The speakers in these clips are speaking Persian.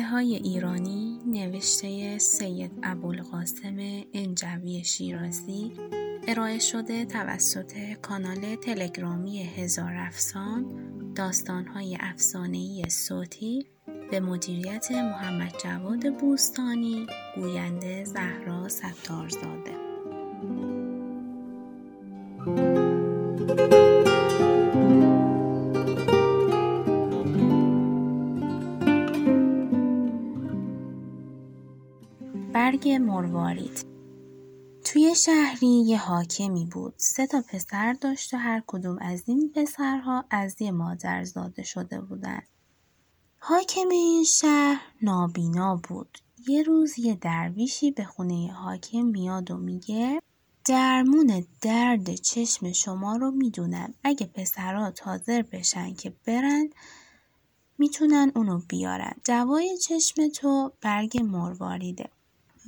قصه های ایرانی نوشته سید ابوالقاسم انجوی شیرازی ارائه شده توسط کانال تلگرامی هزار افسان داستان های افسانه‌ای صوتی به مدیریت محمد جواد بوستانی گوینده زهرا ستارزاده. برگ مروارید. توی شهری یه حاکمی بود. سه تا پسر داشت و هر کدوم از این پسرها از یه مادر زاده شده بودن. حاکم این شهر نابینا بود. یه روز یه درویشی به خونه حاکم میاد و میگه درمون درد چشم شما رو می‌دونم اگه پسرها حاضر بشن که برن می‌تونن اونو بیارن. دوای چشم تو برگ مرواریده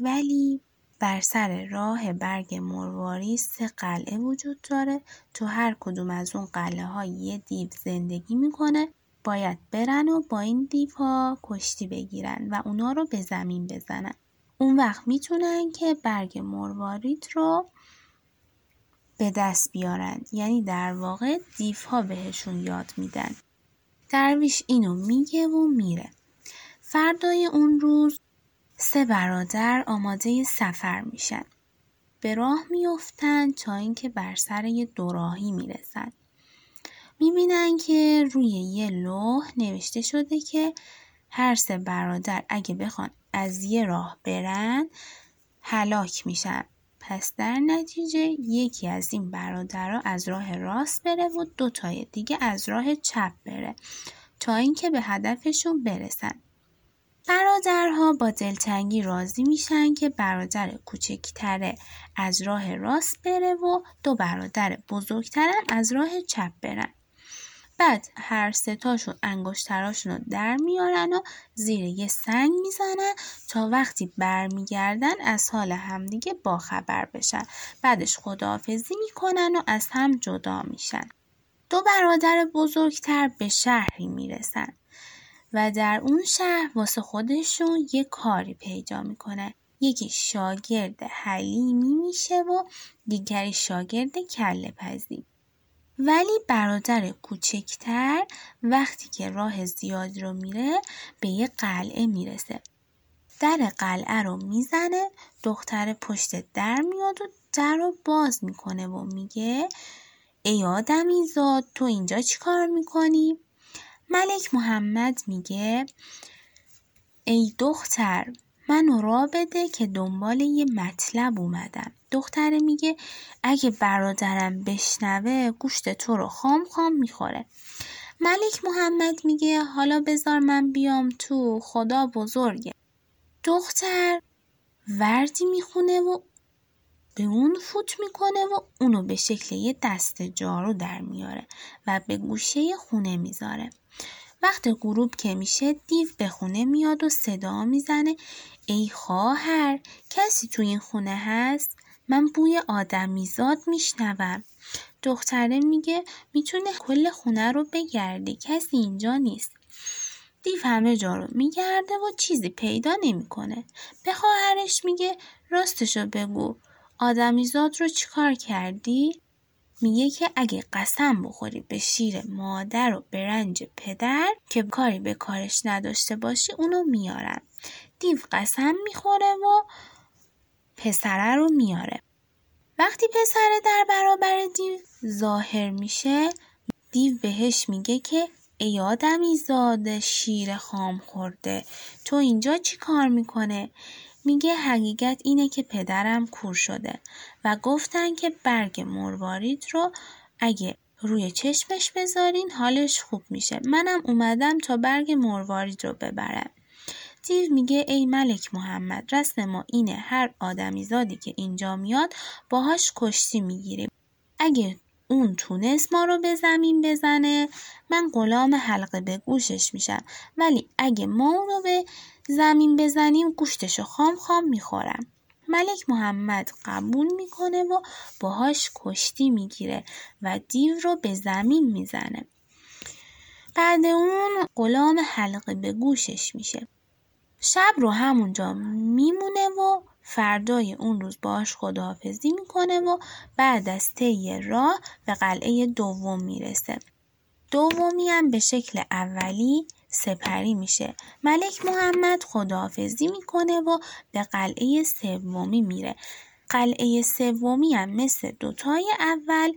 ولی بر سر راه برگ مرواری سه قلعه وجود داره. تو هر کدوم از اون قلعه ها یه دیو زندگی می‌کنه. باید برن و با این دیو ها کشتی بگیرن و اونا رو به زمین بزنن. اون وقت می‌تونن که برگ مروارید رو به دست بیارن. یعنی در واقع دیو ها بهشون یاد میدن. درویش اینو میگه و میره. فردای اون روز سه برادر آماده سفر میشن. به راه میافتند تا اینکه بر سر یه دوراهی می‌رسن. می‌بینن که روی یه لوح نوشته شده که هر سه برادر اگه بخوان از یه راه برن هلاک میشن. پس در نتیجه یکی از این برادرها از راه راست بره و دوتای دیگه از راه چپ بره تا اینکه به هدفشون برسن. برادرها با دلتنگی راضی میشن که برادر کوچکتره از راه راست بره و دو برادر بزرگترن از راه چپ برن. بعد هر ستاشون انگشتراشون رو در میارن و زیر یه سنگ می‌زنن تا وقتی برمیگردن از حال همدیگه باخبر بشن. بعدش خداحافظی می‌کنن و از هم جدا میشن. دو برادر بزرگتر به شهری می‌رسن. و در اون شهر واسه خودشون یه کاری پیدا می‌کنه یکی شاگرد حلیمی میشه و دیگری شاگرد کله پزی. ولی برادر کوچکتر وقتی که راه زیادی رو میره به یه قلعه می‌رسه. در قلعه رو می‌زنه دختر پشت در میاد و در رو باز می‌کنه و میگه ای آدمی زاد تو اینجا چی کار می‌کنی؟ ملک محمد میگه ای دختر منو را بده که دنبال یه مطلب اومدم. دختره میگه اگه برادرم بشنوه گوشت تو رو خام خام می‌خوره. ملک محمد میگه حالا بذار من بیام تو خدا بزرگه. دختر وردی می‌خونه و به اون فوت می‌کنه و اونو به شکل یه دست جارو در میاره و به گوشه خونه می‌ذاره. وقت غروب که میشه دیو به خونه میاد و صدا می‌زنه. ای خواهر کسی تو این خونه هست؟ من بوی آدمیزاد میشنوم. دختره میگه می‌تونه کل خونه رو بگرده کسی اینجا نیست. دیو همه جا رو میگرده و چیزی پیدا نمی‌کنه. به خواهرش میگه راستشو بگو. آدمیزاد رو چیکار کردی؟ میگه که اگه قسم بخوری به شیر مادر و برنج پدر که کاری به کارش نداشته باشی اونو میارن. دیو قسم می‌خوره و پسره رو میاره. وقتی پسره در برابر دیو ظاهر میشه دیو بهش میگه که ای آدمی زاده شیر خام خورده. تو اینجا چی کار می‌کنه؟ میگه حقیقت اینه که پدرم کور شده و گفتن که برگ مروارید رو اگه روی چشمش بذارین حالش خوب میشه. منم اومدم تا برگ مروارید رو ببرم. دیو میگه ای ملک محمد رسم ما اینه هر آدمی زادی که اینجا میاد باهاش کشتی می‌گیریم. اگه اون تونست ما رو به زمین بزنه من غلام حلقه به گوشش میشم. ولی اگه ما اونو به زمین بزنیم گوشتشو خام خام می‌خورم. ملک محمد قبول می‌کنه و باهاش کشتی می‌گیره و دیو رو به زمین می‌زنه. بعد اون غلام حلقه به گوشش میشه. شب رو همونجا میمونه و فردای اون روز باش خداحافظی می‌کنه و بعد از طی راه به قلعه دوم می‌رسه. دومی هم به شکل اولی سپری میشه. ملک محمد خداحافظی می‌کنه و به قلعه سومی میره. قلعه سومی هم مثل دوتای اول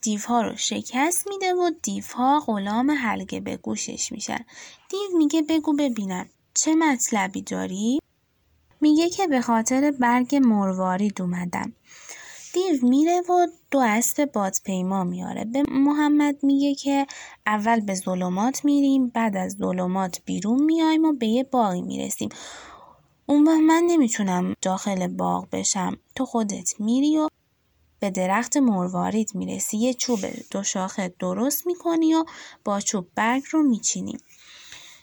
دیوها رو شکست میده و دیوها غلام حلقه به گوشش میشن. دیو میگه بگو ببینم چه مطلبی داری؟ میگه که به خاطر برگ مروارید اومدم. دیو میره و دو اسب بادپیما میاره. به محمد میگه که اول به ظلمات میریم بعد از ظلمات بیرون میایم و به یه باقی می‌رسیم. اون وقت من نمی‌تونم داخل باغ بشم. تو خودت میری و به درخت مروارید می‌رسی. یه چوب دو شاخه درست می‌کنی و با چوب برگ رو میچینی.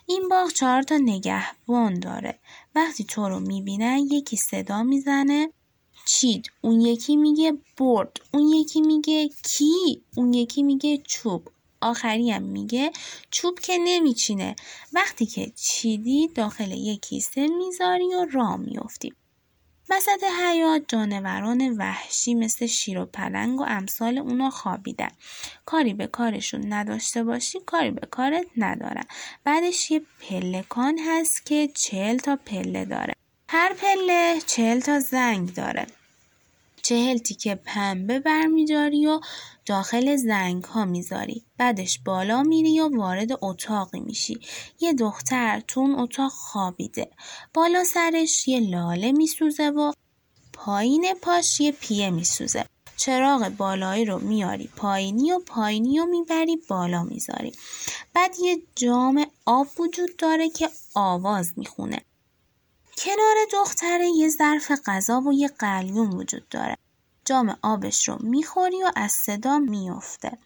این باغ چهار تا نگهبان داره. وقتی تو رو می‌بینن یکی صدا می‌زنه. چید. اون یکی میگه برد. اون یکی میگه کی. اون یکی میگه چوب. آخری هم میگه چوب که نمیچینه. وقتی که چیدی داخل یک کیسه می‌ذاری و راه میافتی. وسط حیات جانوران وحشی مثل شیر و پلنگ و امثال اونا خوابیدن. کاری به کارشون نداشته باشی کاری به کارت ندارن. بعدش یه پلکان هست که چهل تا پله داره. هر پله چهل تا زنگ داره. چهل تیکه پنبه برمیداری و داخل زنگ ها می‌ذاری. بعدش بالا میری و وارد اتاقی میشی. یه دختر تو اون اتاق خوابیده. بالا سرش یه لاله میسوزه و پایین پاش یه پیه میسوزه. چراغ بالایی رو میاری پایینی و پایینی رو می‌بری بالا می‌ذاری. بعد یه جام آب وجود داره که آواز می‌خونه. کنار دختره یه ظرف غذا و یه قلیون وجود داره. جام آبش رو می‌خوری و از صدا میافته.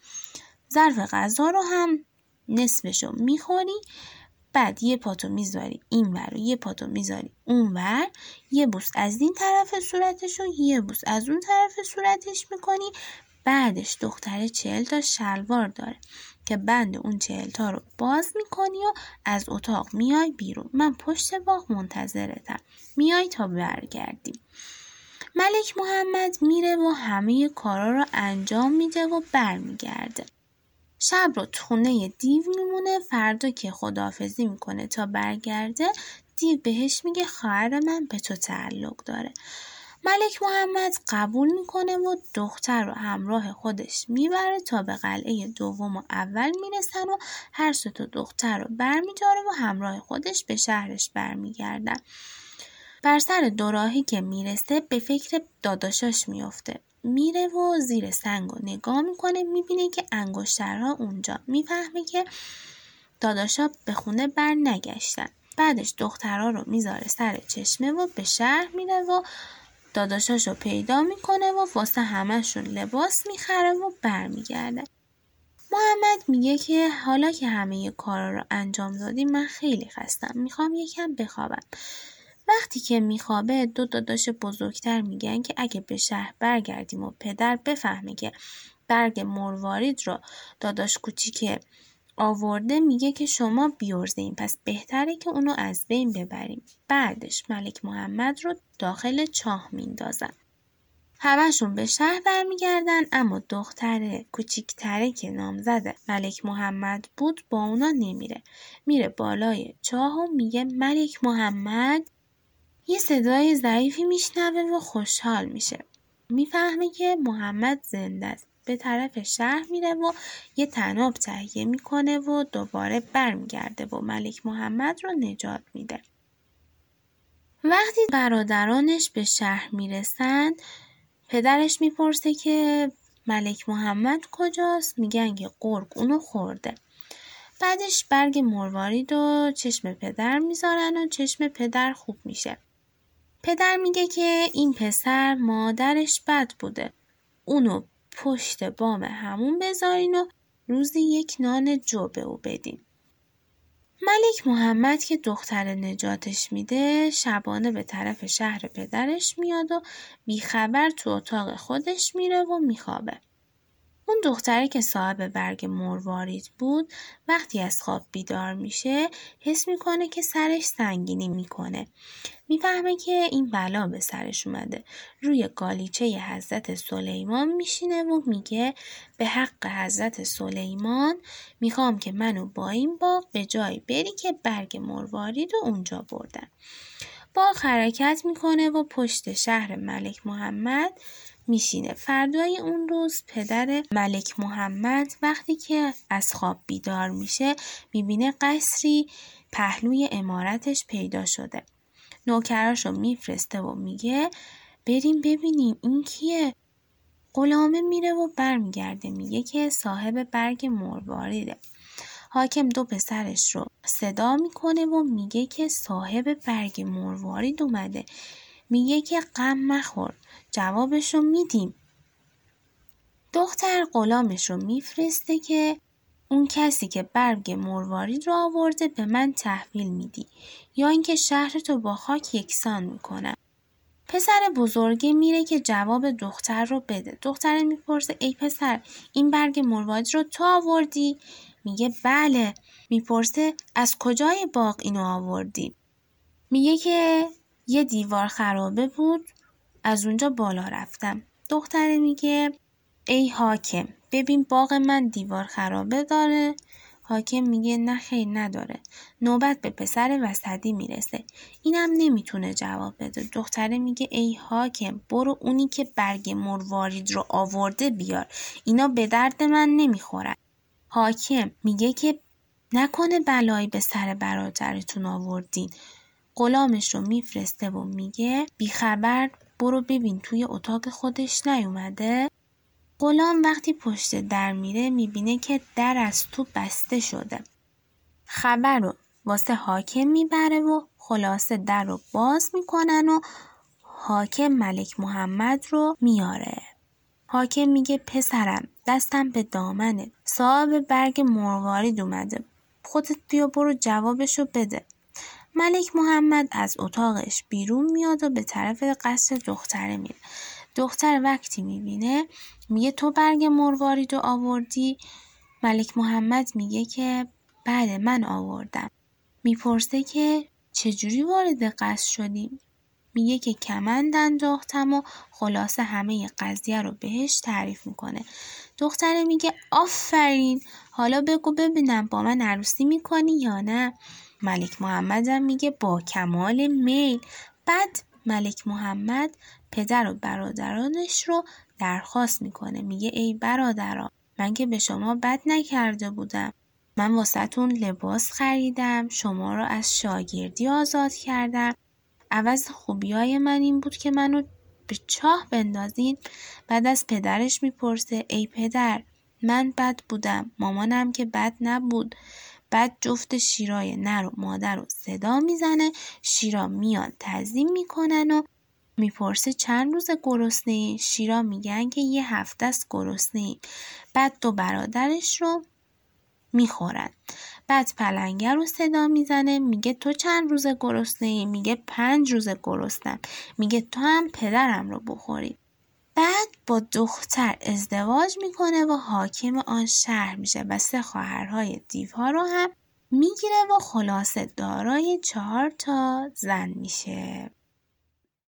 ظرف غذا رو هم نصفش رو می‌خوری بعد یه پاتو می‌ذاری این ور و یه پاتو می‌ذاری اون ور یه بوس از این طرف صورتش و یه بوس از اون طرف صورتش می‌کنی بعدش دختره چهل تا شلوار داره که بند اون چهلتا رو باز می‌کنی و از اتاق میای بیرون. من پشت باغ منتظرتم. میای تا برگردیم ملک محمد میره و همه کارا رو انجام میده و برمیگرده. شب رو خونه دیو میمونه. فردا که خداحافظی می‌کنه تا برگرده دیو بهش میگه خواهر من به تو تعلق داره. ملک محمد قبول می‌کنه و دختر رو همراه خودش می‌بره تا به قلعه دوم و اول می‌رسن و هر تا دختر رو برمیداره و همراه خودش به شهرش برمیگردن. بر سر دوراهی که می‌رسه به فکر داداشاش میافته. میره و زیر سنگ و نگاه می‌کنه می‌بینه که انگشترها اونجا می‌فهمه که داداشا به خونه بر نگشتن. بعدش دخترها رو می‌ذاره سر چشمه و به شهر میره و داداشاشو پیدا می‌کنه و واسه همهشون لباس می‌خره و برمیگرده. محمد میگه که حالا که همه کارا رو انجام دادیم من خیلی خستم می‌خوام یکم بخوابم. وقتی که میخوابه دو داداش بزرگتر میگن که اگه به شهر برگردیم و پدر بفهمه که برگ مروارید رو داداش کوچیک آورده میگه که شما بیورزین پس بهتره که اونو از بین ببریم. بعدش ملک محمد رو داخل چاه میندازن. همشون به شهر برمیگردن اما دختر کوچیکتره که نامزد ملک محمد بود با اونا نمیره. میره بالای چاه و میگه ملک محمد یه صدای ضعیفی میشنوه و خوشحال میشه. می‌فهمه که محمد زنده است. به طرف شهر میره و یه تناب تهیه می‌کنه و دوباره برمیگرده و ملک محمد رو نجات میده. وقتی برادرانش به شهر می‌رسن پدرش می‌پرسه که ملک محمد کجاست؟ میگن که قرق اونو خورده. بعدش برگ مروارید و چشم پدر می‌ذارن و چشم پدر خوب میشه. پدر میگه که این پسر مادرش بد بوده. اونو پشت بام همون بذارین و روزی یک نان جو به او بدین. ملک محمد که دختر نجاتش میده شبانه به طرف شهر پدرش میاد و بیخبر تو اتاق خودش میره و میخوابه. اون دختری که صاحب برگ مروارید بود وقتی از خواب بیدار میشه حس می‌کنه که سرش سنگینی می‌کنه. می‌فهمه که این بلا به سرش اومده. روی گالیچه حضرت سلیمان میشینه و میگه به حق حضرت سلیمان می‌خوام که منو با این باغ به جای بری که برگ مروارید و اونجا بردن باغ حرکت می‌کنه و پشت شهر ملک محمد میشینه. فردای اون روز پدر ملک محمد وقتی که از خواب بیدار میشه می‌بینه قصری پهلوی امارتش پیدا شده. نوکراش رو میفرسته و میگه بریم ببینیم این کیه؟ غلامه میره و برمیگرده میگه که صاحب برگ مرواریده حاکم دو پسرش رو صدا می‌کنه و میگه که صاحب برگ مروارید اومده. میگه که غم مخور. جوابش رو میدیم. دختر غلامش رو میفرسته که اون کسی که برگ مروارید رو آورده به من تحویل میدی یا اینکه شهرتو با خاک یکسان می‌کنم. پسر بزرگه میره که جواب دختر رو بده. دختر می‌پرسه ای پسر این برگ مروارید رو تو آوردی؟ میگه بله. می‌پرسه از کجای باغ اینو آوردی؟ میگه که یه دیوار خرابه بود. از اونجا بالا رفتم. دختره میگه ای حاکم ببین باغ من دیوار خرابه داره. حاکم میگه نه خیر نداره. نوبت به پسر وسطی می‌رسه. اینم نمی‌تونه جواب بده. دختره میگه ای حاکم برو اونی که برگ مروارید رو آورده بیار. اینا به درد من نمی‌خورن. حاکم میگه که نکنه بلایی به سر برادرتون آوردین. غلامش رو میفرسته و میگه بیخبر برو ببین توی اتاق خودش نیومده. غلام وقتی پشت در میره می‌بینه که در از تو بسته شده. خبر رو واسه حاکم می‌بره و خلاصه در رو باز می‌کنن و حاکم ملک محمد رو میاره. حاکم میگه پسرم دستم به دامنه. صاحب برگ مروارید اومده. خودت بیا برو جوابشو بده. ملک محمد از اتاقش بیرون میاد و به طرف قصر دختره میره دختر وقتی می‌بینه میگه تو برگ مروارید رو آوردی؟ ملک محمد میگه که بله من آوردم. می‌پرسه که چجوری وارد قصر شدیم میگه که کمند انداختم و خلاصه همه قضیه رو بهش تعریف می‌کنه. دختره میگه آفرین! حالا بگو ببینم با من عروسی می‌کنی یا نه؟ ملک محمدم میگه با کمال میل. بعد ملک محمد پدر و برادرانش رو درخواست می‌کنه. میگه ای برادران من که به شما بد نکرده بودم. من واسهتون لباس خریدم شما رو از شاگردی آزاد کردم. عوض خوبی های من این بود که منو به چاه بندازین. بعد از پدرش می‌پرسه ای پدر من بد بودم. مامانم که بد نبود. بعد جفت شیرای نر و مادر رو صدا می‌زنه شیرا میان تعظیم می‌کنن و می‌پرسه چند روز گرسنه ای؟ شیرا میگن که یه هفته است گرسنه بعد دو برادرش رو می‌خورن. بعد پلنگر رو صدا می‌زنه میگه تو چند روز گرسنه ای؟ میگه پنج روز گرسنم. میگه تو هم پدرم رو بخوری. بعد با دختر ازدواج می‌کنه و حاکم آن شهر میشه و سه خواهرهای دیوها رو هم می‌گیره و خلاصه دارای چهار تا زن میشه.